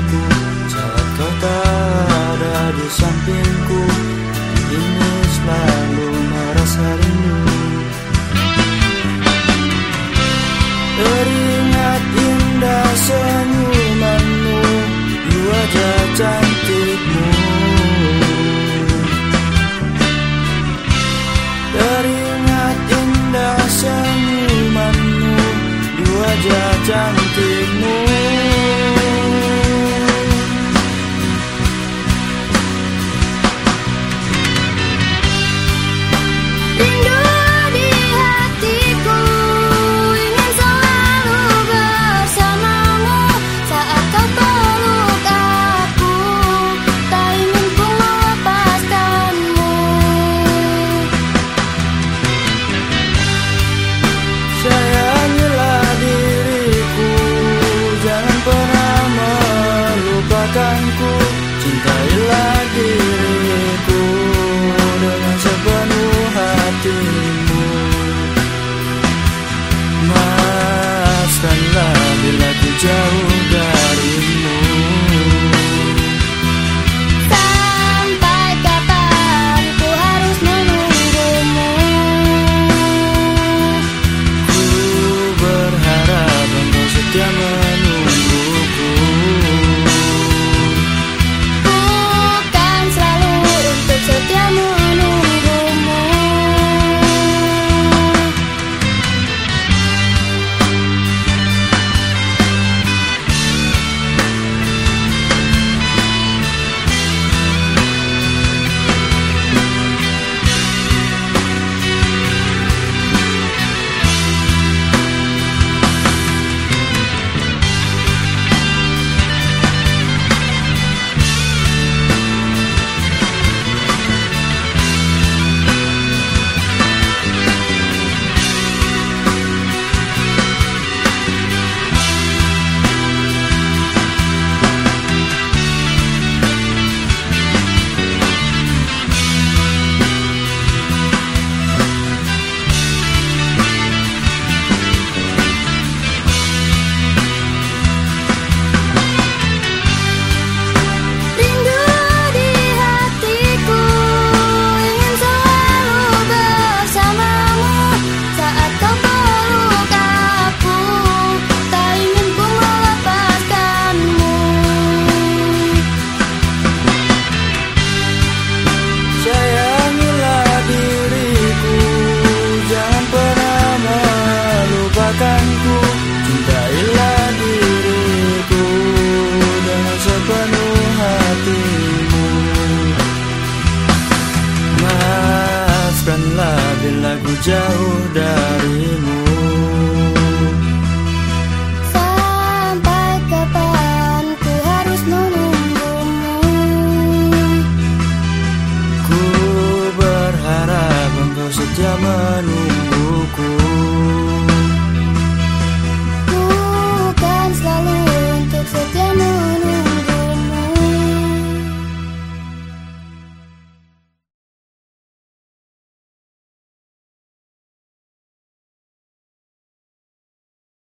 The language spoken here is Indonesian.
jiwaku Saat kau tak ada di sampingku Ini selalu merasa rindu. Teringat indah senyumanmu Di wajah cantikmu. Teringat indah senyumanmu Di wajah cantikmu. Jaú ku jauh darimu